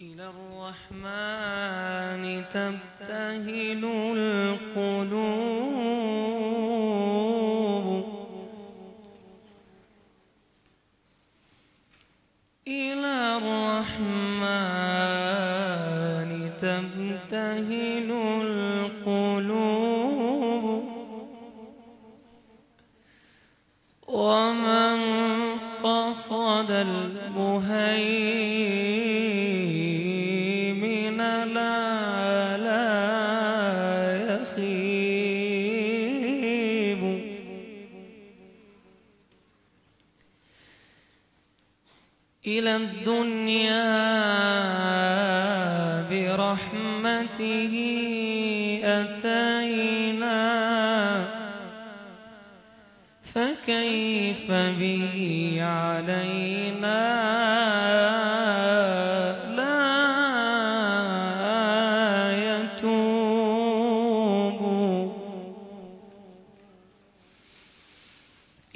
إلى الرحمن تبتهل القلوب. إلى الرحمن تبتهل القلوب. ومن قصد المهيمن إلى الدنيا برحمته أتينا. فكيف به علينا؟ لا يتوب.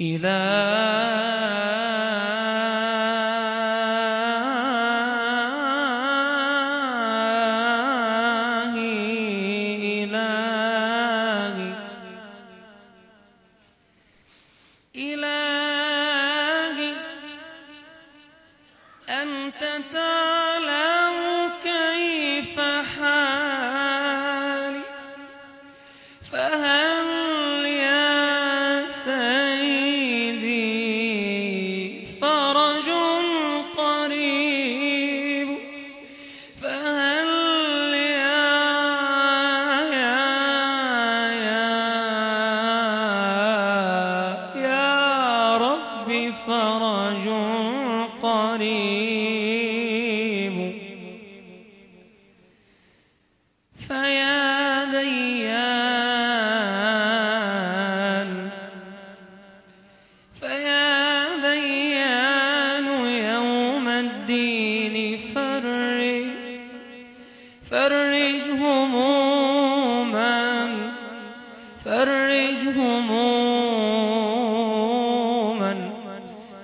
إلهي أنت قريب فيا ديان فيا ديان يوم الدين فرج فرج هموما فرج هموما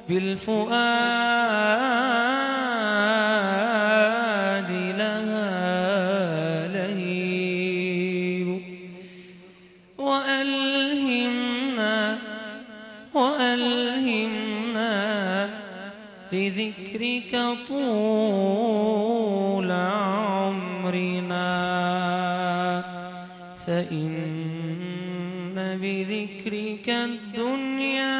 بالفؤاد لها لهيب. وألهمنا وألهمنا لذكرك طول عمرنا. فإن بذكرك الدنيا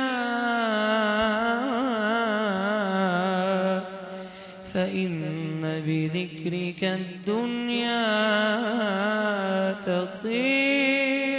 بذكرك الدنيا تطير.